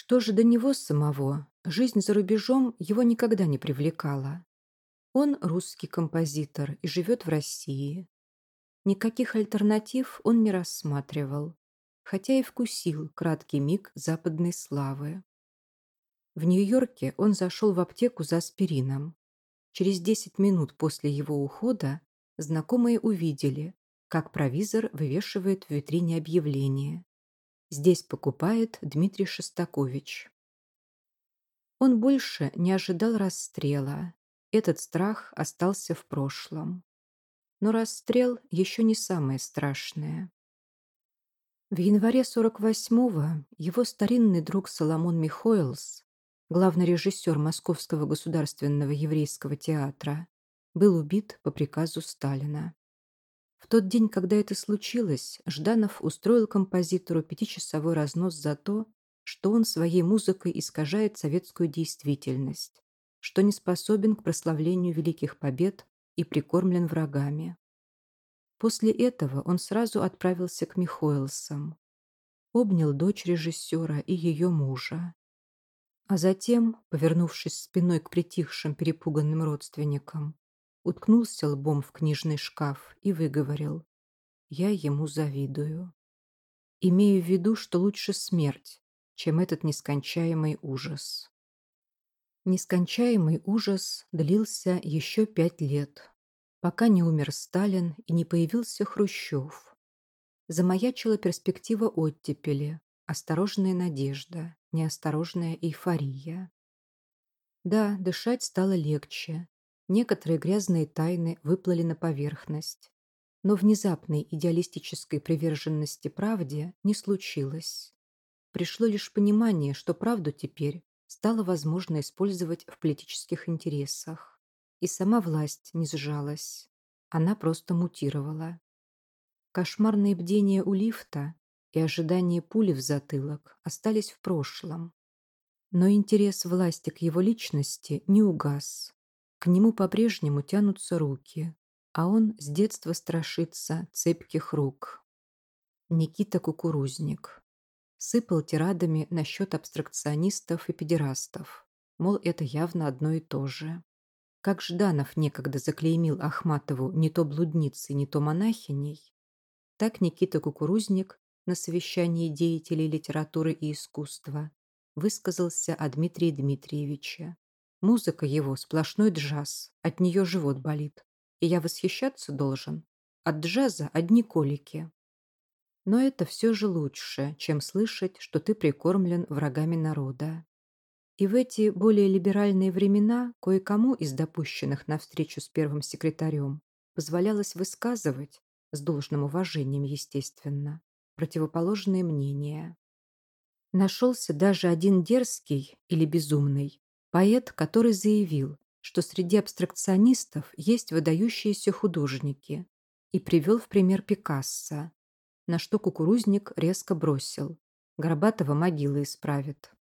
Что же до него самого? Жизнь за рубежом его никогда не привлекала. Он русский композитор и живет в России. Никаких альтернатив он не рассматривал, хотя и вкусил краткий миг западной славы. В Нью-Йорке он зашел в аптеку за аспирином. Через 10 минут после его ухода знакомые увидели, как провизор вывешивает в витрине объявление здесь покупает Дмитрий Шестакович. Он больше не ожидал расстрела. Этот страх остался в прошлом. Но расстрел еще не самое страшное. В январе сорок восьмого его старинный друг Соломон Михоэлс, главный режиссер Московского государственного еврейского театра, был убит по приказу Сталина. В тот день, когда это случилось, Жданов устроил композитору пятичасовой разнос за то, что он своей музыкой искажает советскую действительность, что не способен к прославлению великих побед и прикормлен врагами. После этого он сразу отправился к Михоэлсам, обнял дочь режиссера и ее мужа. А затем, повернувшись спиной к притихшим перепуганным родственникам, уткнулся лбом в книжный шкаф и выговорил. «Я ему завидую. Имею в виду, что лучше смерть, чем этот нескончаемый ужас». Нескончаемый ужас длился еще пять лет, пока не умер Сталин и не появился Хрущев. Замаячила перспектива оттепели, осторожная надежда, неосторожная эйфория. Да, дышать стало легче, Некоторые грязные тайны выплыли на поверхность. Но внезапной идеалистической приверженности правде не случилось. Пришло лишь понимание, что правду теперь стало возможно использовать в политических интересах. И сама власть не сжалась. Она просто мутировала. Кошмарные бдения у лифта и ожидание пули в затылок остались в прошлом. Но интерес власти к его личности не угас. К нему по-прежнему тянутся руки, а он с детства страшится цепких рук. Никита Кукурузник сыпал тирадами насчет абстракционистов и педерастов. Мол, это явно одно и то же. Как Жданов некогда заклеймил Ахматову не то блудницей, не то монахиней, так Никита Кукурузник на совещании деятелей литературы и искусства высказался о Дмитрии Дмитриевиче, Музыка его – сплошной джаз, от нее живот болит. И я восхищаться должен. От джаза одни колики. Но это все же лучше, чем слышать, что ты прикормлен врагами народа. И в эти более либеральные времена кое-кому из допущенных на встречу с первым секретарем позволялось высказывать, с должным уважением, естественно, противоположные мнения. Нашелся даже один дерзкий или безумный, Поэт, который заявил, что среди абстракционистов есть выдающиеся художники, и привел в пример Пикассо, на что кукурузник резко бросил. Горбатова могила исправит.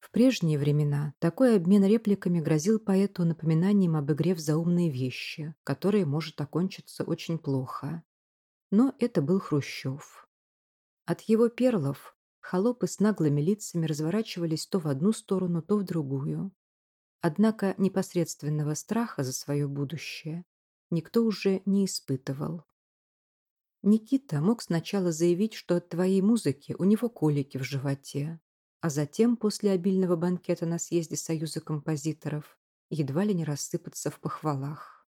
В прежние времена такой обмен репликами грозил поэту напоминанием об игре в заумные вещи, которые может окончиться очень плохо. Но это был Хрущев. От его перлов Холопы с наглыми лицами разворачивались то в одну сторону, то в другую. Однако непосредственного страха за свое будущее никто уже не испытывал. Никита мог сначала заявить, что от твоей музыки у него колики в животе, а затем, после обильного банкета на съезде Союза композиторов, едва ли не рассыпаться в похвалах.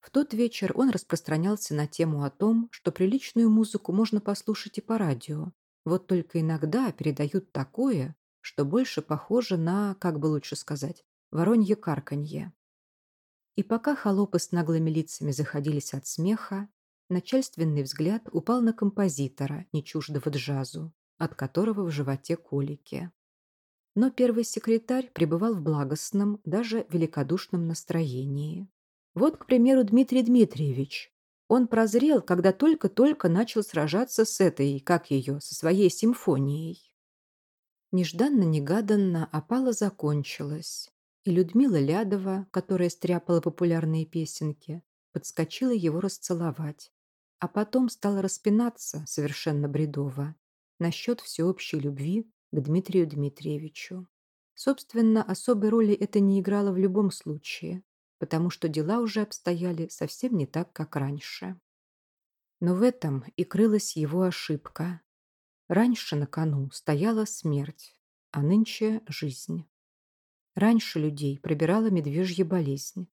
В тот вечер он распространялся на тему о том, что приличную музыку можно послушать и по радио, вот только иногда передают такое, что больше похоже на, как бы лучше сказать, воронье карканье. И пока холопы с наглыми лицами заходились от смеха, начальственный взгляд упал на композитора, не чуждого джазу, от которого в животе колики. Но первый секретарь пребывал в благостном, даже великодушном настроении. Вот, к примеру, Дмитрий Дмитриевич, он прозрел, когда только-только начал сражаться с этой, как ее, со своей симфонией. Нежданно-негаданно опала закончилась, и Людмила Лядова, которая стряпала популярные песенки, подскочила его расцеловать, а потом стала распинаться совершенно бредово насчет всеобщей любви к Дмитрию Дмитриевичу. Собственно, особой роли это не играло в любом случае потому что дела уже обстояли совсем не так, как раньше. Но в этом и крылась его ошибка. Раньше на кону стояла смерть, а нынче – жизнь. Раньше людей пробирала медвежья болезнь,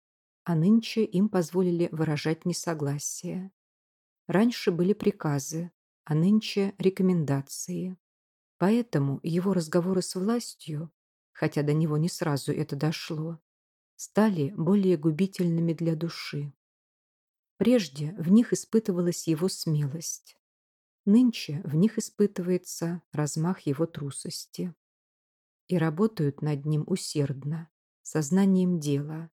а нынче им позволили выражать несогласие. Раньше были приказы, а нынче – рекомендации. Поэтому его разговоры с властью, хотя до него не сразу это дошло, стали более губительными для души. Прежде в них испытывалась его смелость. Нынче в них испытывается размах его трусости. И работают над ним усердно, сознанием дела,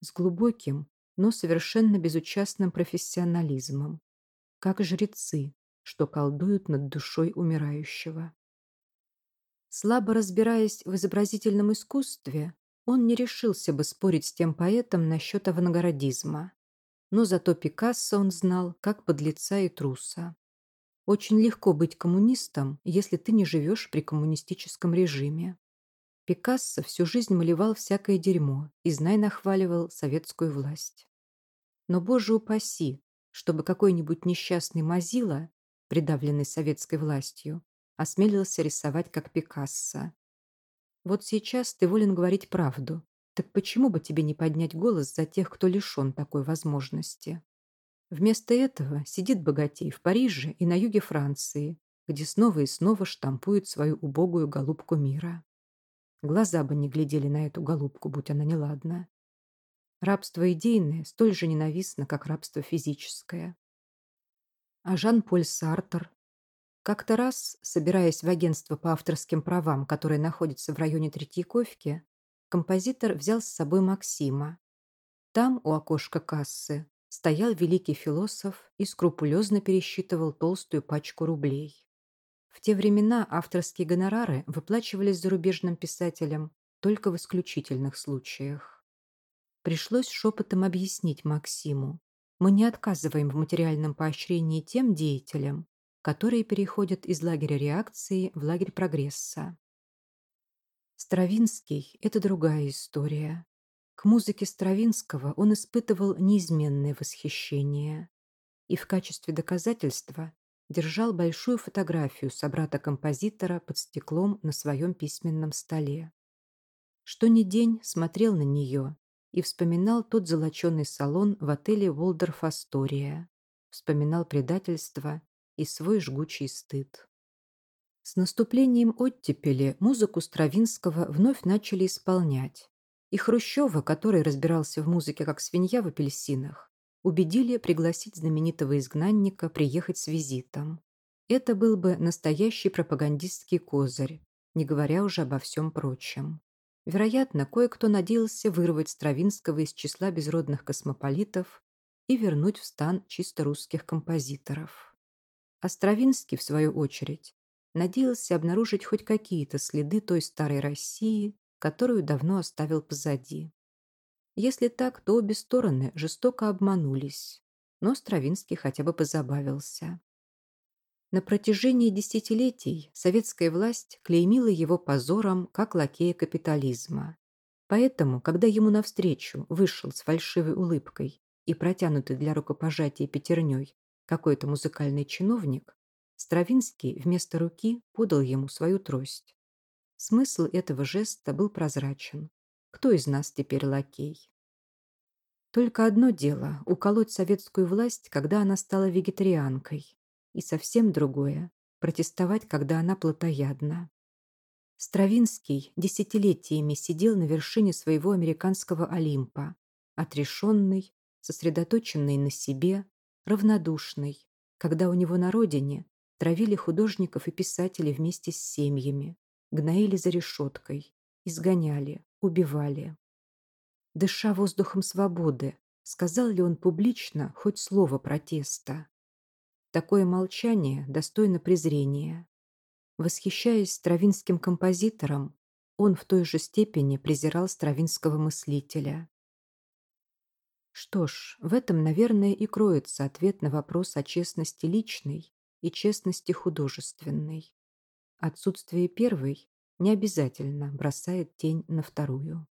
с глубоким, но совершенно безучастным профессионализмом, как жрецы, что колдуют над душой умирающего. Слабо разбираясь в изобразительном искусстве, он не решился бы спорить с тем поэтом насчет авангардизма. Но зато Пикассо он знал, как подлеца и труса. Очень легко быть коммунистом, если ты не живешь при коммунистическом режиме. Пикассо всю жизнь малевал всякое дерьмо и знай нахваливал советскую власть. Но, боже упаси, чтобы какой-нибудь несчастный Мазила, придавленный советской властью, осмелился рисовать как Пикассо. Вот сейчас ты волен говорить правду. Так почему бы тебе не поднять голос за тех, кто лишен такой возможности? Вместо этого сидит богатей в Париже и на юге Франции, где снова и снова штампует свою убогую голубку мира. Глаза бы не глядели на эту голубку, будь она неладна. Рабство идейное столь же ненавистно, как рабство физическое. А Жан-Поль Сартер, как-то раз, собираясь в агентство по авторским правам, которое находится в районе Третьяковки, композитор взял с собой Максима. Там, у окошка кассы, стоял великий философ и скрупулезно пересчитывал толстую пачку рублей. В те времена авторские гонорары выплачивались зарубежным писателям только в исключительных случаях. Пришлось шепотом объяснить Максиму, мы не отказываем в материальном поощрении тем деятелям, которые переходят из лагеря реакции в лагерь прогресса. Стравинский — это другая история. К музыке Стравинского он испытывал неизменное восхищение и в качестве доказательства держал большую фотографию собрата-композитора под стеклом на своем письменном столе. Что ни день смотрел на нее и вспоминал тот золоченый салон в отеле Волдорф Астория, вспоминал предательство и свой жгучий стыд. С наступлением оттепели музыку Стравинского вновь начали исполнять. И Хрущева, который разбирался в музыке как свинья в апельсинах, убедили пригласить знаменитого изгнанника приехать с визитом. Это был бы настоящий пропагандистский козырь, не говоря уже обо всем прочем. Вероятно, кое-кто надеялся вырвать Стравинского из числа безродных космополитов и вернуть в стан чисто русских композиторов. А в свою очередь, надеялся обнаружить хоть какие-то следы той старой России, которую давно оставил позади. Если так, то обе стороны жестоко обманулись, но Стравинский хотя бы позабавился. На протяжении десятилетий советская власть клеймила его позором как лакея капитализма. Поэтому, когда ему навстречу вышел с фальшивой улыбкой и протянутой для рукопожатия пятерней какой-то музыкальный чиновник, Стравинский вместо руки подал ему свою трость. Смысл этого жеста был прозрачен. Кто из нас теперь лакей? Только одно дело – уколоть советскую власть, когда она стала вегетарианкой, и совсем другое – протестовать, когда она плотоядна. Стравинский десятилетиями сидел на вершине своего американского Олимпа, отрешенный, сосредоточенный на себе, равнодушный, когда у него на родине травили художников и писателей вместе с семьями, гноили за решеткой, изгоняли, убивали. Дыша воздухом свободы, сказал ли он публично хоть слово протеста? Такое молчание достойно презрения. Восхищаясь стравинским композитором, он в той же степени презирал стравинского мыслителя. Что ж, в этом, наверное, и кроется ответ на вопрос о честности личной и честности художественной. Отсутствие первой не обязательно бросает тень на вторую.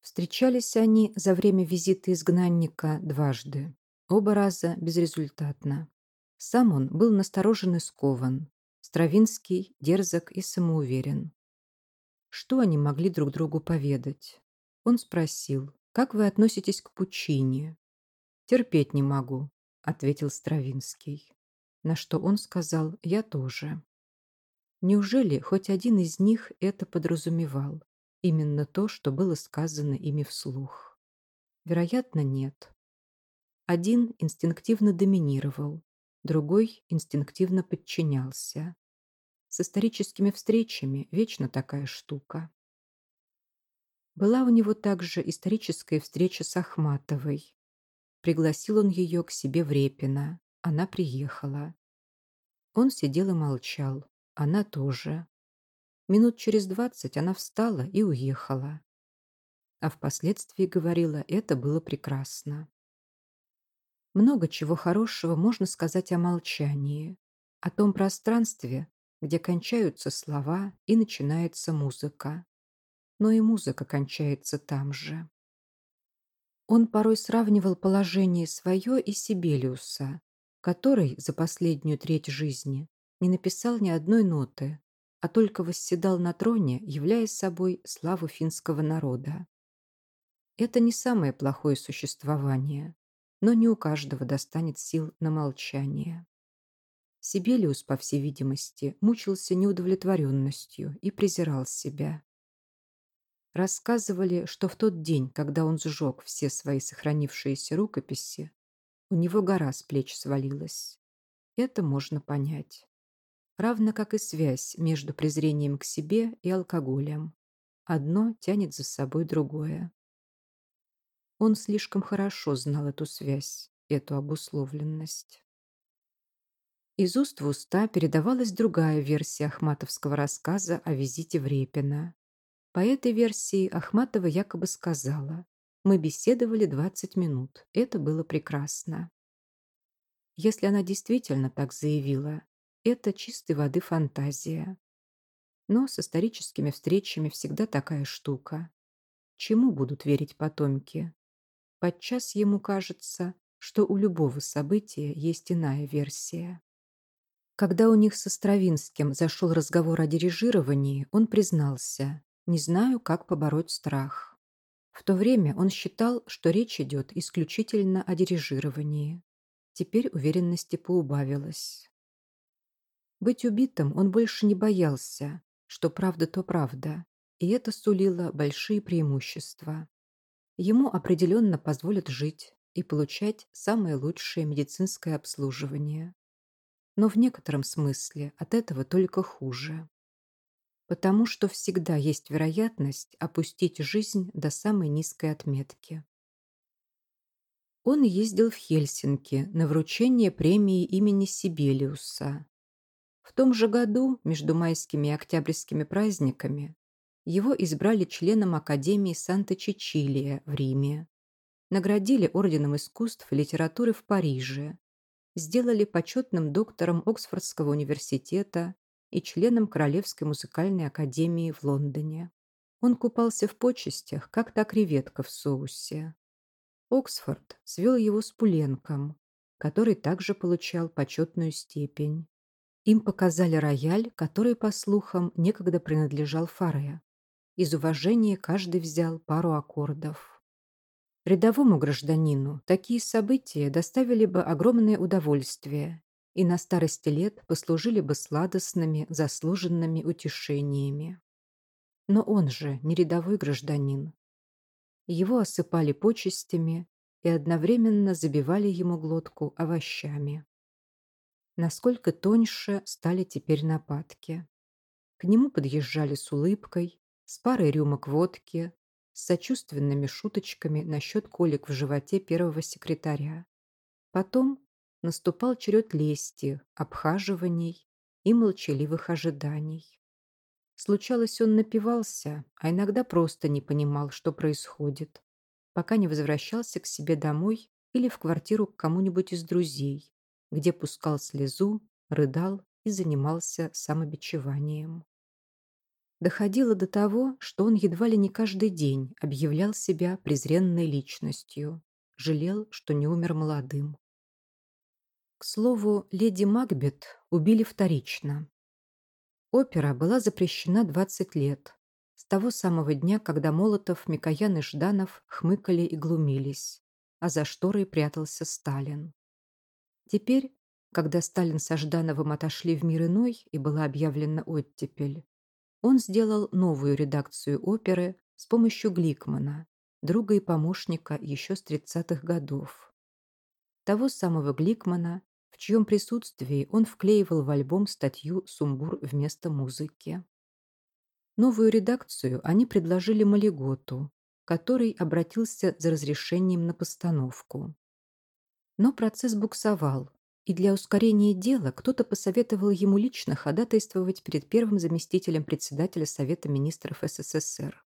Встречались они за время визита изгнанника дважды, оба раза безрезультатно. Сам он был насторожен и скован, Стравинский дерзок и самоуверен. Что они могли друг другу поведать? Он спросил, как вы относитесь к Пучине? Терпеть не могу, ответил Стравинский. На что он сказал «я тоже». Неужели хоть один из них это подразумевал? Именно то, что было сказано ими вслух. Вероятно, нет. Один инстинктивно доминировал, другой инстинктивно подчинялся. С историческими встречами вечно такая штука. Была у него также историческая встреча с Ахматовой. Пригласил он ее к себе в Репино. Она приехала. Он сидел и молчал. Она тоже. Минут через двадцать она встала и уехала. А впоследствии говорила, это было прекрасно. Много чего хорошего можно сказать о молчании, о том пространстве, где кончаются слова и начинается музыка но и музыка кончается там же. Он порой сравнивал положение свое и Сибелиуса, который за последнюю треть жизни не написал ни одной ноты, а только восседал на троне, являя собой славу финского народа. Это не самое плохое существование, но не у каждого достанет сил на молчание. Сибелиус, по всей видимости, мучился неудовлетворенностью и презирал себя рассказывали, что в тот день, когда он сжег все свои сохранившиеся рукописи, у него гора с плеч свалилась. Это можно понять. Равно как и связь между презрением к себе и алкоголем. Одно тянет за собой другое. Он слишком хорошо знал эту связь, эту обусловленность. Из уст в уста передавалась другая версия Ахматовского рассказа о визите в Репино. По этой версии Ахматова якобы сказала «Мы беседовали 20 минут. Это было прекрасно». Если она действительно так заявила, это чистой воды фантазия. Но с историческими встречами всегда такая штука. Чему будут верить потомки? Подчас ему кажется, что у любого события есть иная версия. Когда у них со Стравинским зашел разговор о дирижировании, он признался. Не знаю, как побороть страх. В то время он считал, что речь идет исключительно о дирижировании. Теперь уверенности поубавилось. Быть убитым он больше не боялся, что правда то правда, и это сулило большие преимущества. Ему определенно позволят жить и получать самое лучшее медицинское обслуживание. Но в некотором смысле от этого только хуже потому что всегда есть вероятность опустить жизнь до самой низкой отметки. Он ездил в Хельсинки на вручение премии имени Сибелиуса. В том же году, между майскими и октябрьскими праздниками, его избрали членом Академии Санта-Чичилия в Риме, наградили Орденом искусств и литературы в Париже, сделали почетным доктором Оксфордского университета, и членом Королевской музыкальной академии в Лондоне. Он купался в почестях, как та креветка в соусе. Оксфорд свел его с Пуленком, который также получал почетную степень. Им показали рояль, который, по слухам, некогда принадлежал Фаре. Из уважения каждый взял пару аккордов. Рядовому гражданину такие события доставили бы огромное удовольствие и на старости лет послужили бы сладостными, заслуженными утешениями. Но он же не рядовой гражданин. Его осыпали почестями и одновременно забивали ему глотку овощами. Насколько тоньше стали теперь нападки. К нему подъезжали с улыбкой, с парой рюмок водки, с сочувственными шуточками насчет колик в животе первого секретаря. Потом наступал черед лести, обхаживаний и молчаливых ожиданий. Случалось, он напивался, а иногда просто не понимал, что происходит, пока не возвращался к себе домой или в квартиру к кому-нибудь из друзей, где пускал слезу, рыдал и занимался самобичеванием. Доходило до того, что он едва ли не каждый день объявлял себя презренной личностью, жалел, что не умер молодым. К слову, леди Макбет убили вторично. Опера была запрещена 20 лет, с того самого дня, когда Молотов, Микоян и Жданов хмыкали и глумились, а за шторой прятался Сталин. Теперь, когда Сталин со Ждановым отошли в мир иной и была объявлена оттепель, он сделал новую редакцию оперы с помощью Гликмана, друга и помощника еще с 30-х годов. Того самого Гликмана, в чьем присутствии он вклеивал в альбом статью «Сумбур вместо музыки». Новую редакцию они предложили Малиготу, который обратился за разрешением на постановку. Но процесс буксовал, и для ускорения дела кто-то посоветовал ему лично ходатайствовать перед первым заместителем председателя Совета министров СССР.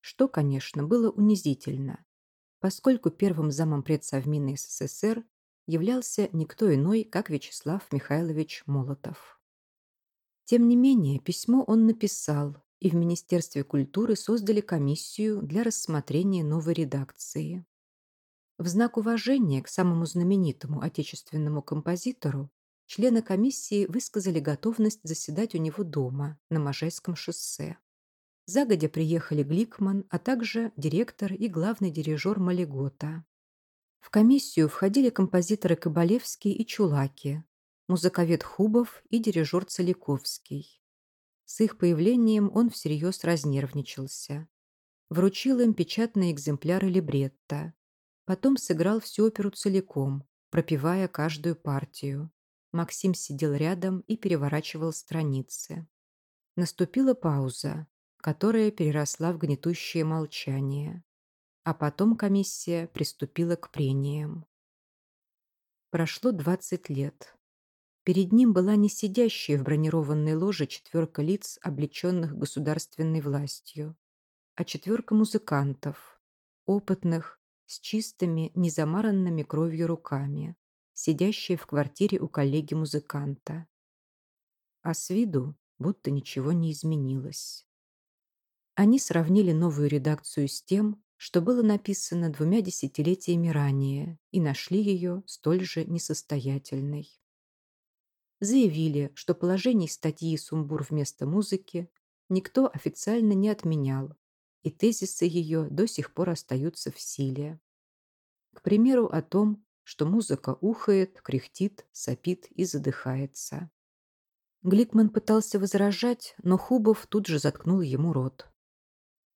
Что, конечно, было унизительно, поскольку первым замом предсовмина СССР являлся никто иной, как Вячеслав Михайлович Молотов. Тем не менее, письмо он написал, и в Министерстве культуры создали комиссию для рассмотрения новой редакции. В знак уважения к самому знаменитому отечественному композитору члены комиссии высказали готовность заседать у него дома на Можайском шоссе. Загодя приехали Гликман, а также директор и главный дирижер Малигота. В комиссию входили композиторы Кабалевский и Чулаки, музыковед Хубов и дирижер Целиковский. С их появлением он всерьез разнервничался. Вручил им печатные экземпляры либретта. Потом сыграл всю оперу целиком, пропевая каждую партию. Максим сидел рядом и переворачивал страницы. Наступила пауза, которая переросла в гнетущее молчание а потом комиссия приступила к прениям. Прошло 20 лет. Перед ним была не сидящая в бронированной ложе четверка лиц, облеченных государственной властью, а четверка музыкантов, опытных, с чистыми, незамаранными кровью руками, сидящие в квартире у коллеги-музыканта. А с виду будто ничего не изменилось. Они сравнили новую редакцию с тем, что было написано двумя десятилетиями ранее, и нашли ее столь же несостоятельной. Заявили, что положений статьи «Сумбур вместо музыки» никто официально не отменял, и тезисы ее до сих пор остаются в силе. К примеру, о том, что музыка ухает, кряхтит, сопит и задыхается. Гликман пытался возражать, но Хубов тут же заткнул ему рот.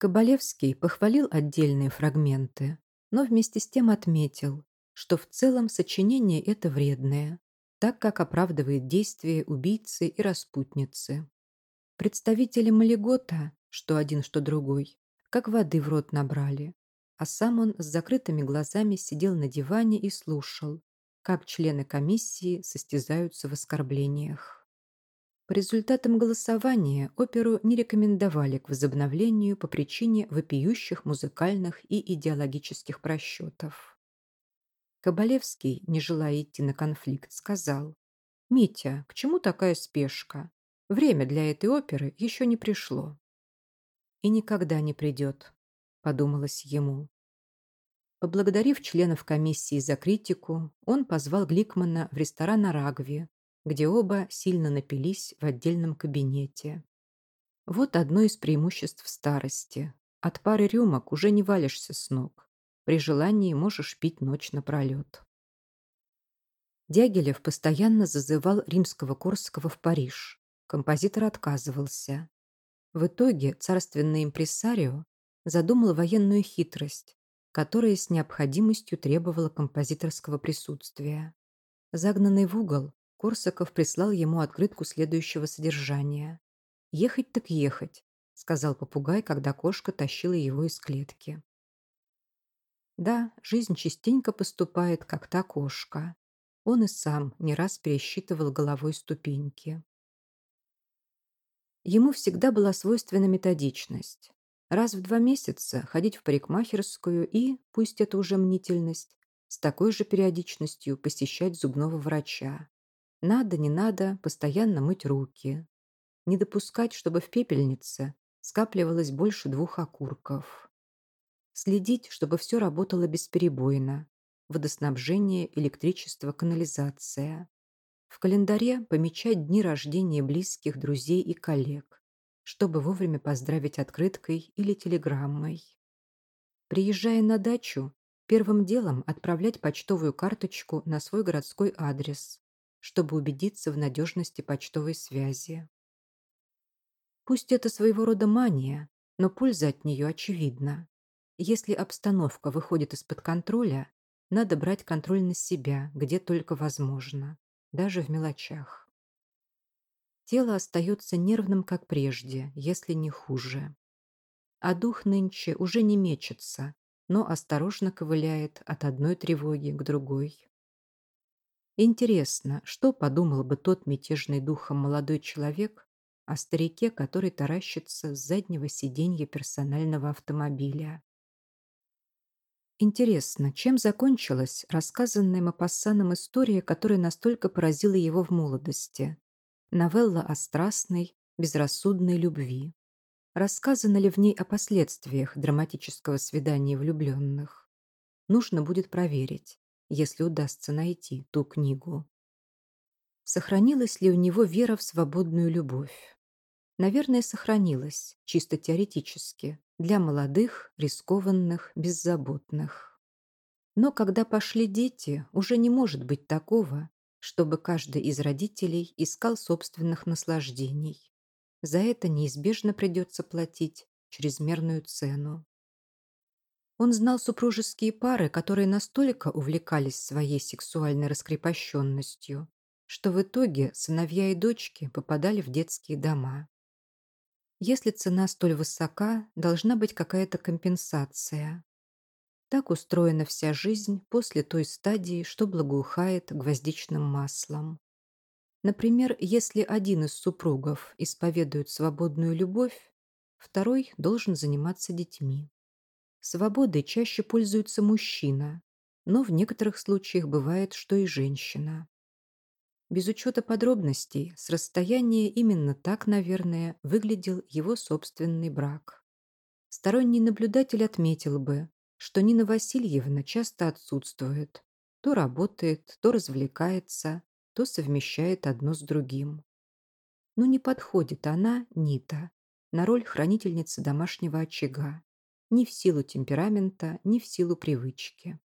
Кабалевский похвалил отдельные фрагменты, но вместе с тем отметил, что в целом сочинение это вредное, так как оправдывает действия убийцы и распутницы. Представители Легота, что один, что другой, как воды в рот набрали, а сам он с закрытыми глазами сидел на диване и слушал, как члены комиссии состязаются в оскорблениях. По результатам голосования оперу не рекомендовали к возобновлению по причине вопиющих музыкальных и идеологических просчетов. Кабалевский, не желая идти на конфликт, сказал «Митя, к чему такая спешка? Время для этой оперы еще не пришло». «И никогда не придет», — подумалось ему. Поблагодарив членов комиссии за критику, он позвал Гликмана в ресторан Арагви, где оба сильно напились в отдельном кабинете. Вот одно из преимуществ старости. От пары рюмок уже не валишься с ног. При желании можешь пить ночь напролет. Дягилев постоянно зазывал римского-корского в Париж. Композитор отказывался. В итоге царственный импресарио задумал военную хитрость, которая с необходимостью требовала композиторского присутствия. Загнанный в угол, Корсаков прислал ему открытку следующего содержания. «Ехать так ехать», — сказал попугай, когда кошка тащила его из клетки. Да, жизнь частенько поступает, как та кошка. Он и сам не раз пересчитывал головой ступеньки. Ему всегда была свойственна методичность. Раз в два месяца ходить в парикмахерскую и, пусть это уже мнительность, с такой же периодичностью посещать зубного врача, надо, не надо постоянно мыть руки. Не допускать, чтобы в пепельнице скапливалось больше двух окурков. Следить, чтобы все работало бесперебойно. Водоснабжение, электричество, канализация. В календаре помечать дни рождения близких, друзей и коллег, чтобы вовремя поздравить открыткой или телеграммой. Приезжая на дачу, первым делом отправлять почтовую карточку на свой городской адрес чтобы убедиться в надежности почтовой связи. Пусть это своего рода мания, но польза от нее очевидна. Если обстановка выходит из-под контроля, надо брать контроль на себя, где только возможно, даже в мелочах. Тело остается нервным, как прежде, если не хуже. А дух нынче уже не мечется, но осторожно ковыляет от одной тревоги к другой. Интересно, что подумал бы тот мятежный духом молодой человек о старике, который таращится с заднего сиденья персонального автомобиля? Интересно, чем закончилась рассказанная Мапассаном история, которая настолько поразила его в молодости? Новелла о страстной, безрассудной любви. Рассказано ли в ней о последствиях драматического свидания влюбленных? Нужно будет проверить если удастся найти ту книгу. Сохранилась ли у него вера в свободную любовь? Наверное, сохранилась, чисто теоретически, для молодых, рискованных, беззаботных. Но когда пошли дети, уже не может быть такого, чтобы каждый из родителей искал собственных наслаждений. За это неизбежно придется платить чрезмерную цену. Он знал супружеские пары, которые настолько увлекались своей сексуальной раскрепощенностью, что в итоге сыновья и дочки попадали в детские дома. Если цена столь высока, должна быть какая-то компенсация. Так устроена вся жизнь после той стадии, что благоухает гвоздичным маслом. Например, если один из супругов исповедует свободную любовь, второй должен заниматься детьми. Свободы чаще пользуется мужчина, но в некоторых случаях бывает, что и женщина. Без учета подробностей, с расстояния именно так, наверное, выглядел его собственный брак. Сторонний наблюдатель отметил бы, что Нина Васильевна часто отсутствует, то работает, то развлекается, то совмещает одно с другим. Но не подходит она, Нита, на роль хранительницы домашнего очага ни в силу темперамента, ни в силу привычки.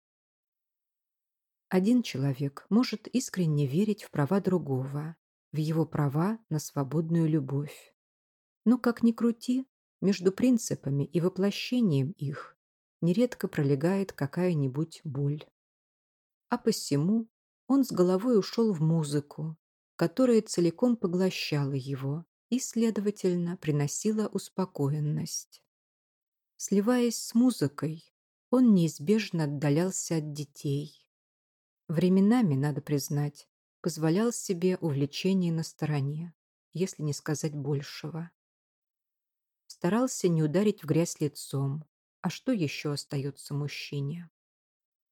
Один человек может искренне верить в права другого, в его права на свободную любовь. Но, как ни крути, между принципами и воплощением их нередко пролегает какая-нибудь боль. А посему он с головой ушел в музыку, которая целиком поглощала его и, следовательно, приносила успокоенность сливаясь с музыкой, он неизбежно отдалялся от детей. Временами, надо признать, позволял себе увлечение на стороне, если не сказать большего. Старался не ударить в грязь лицом, а что еще остается мужчине?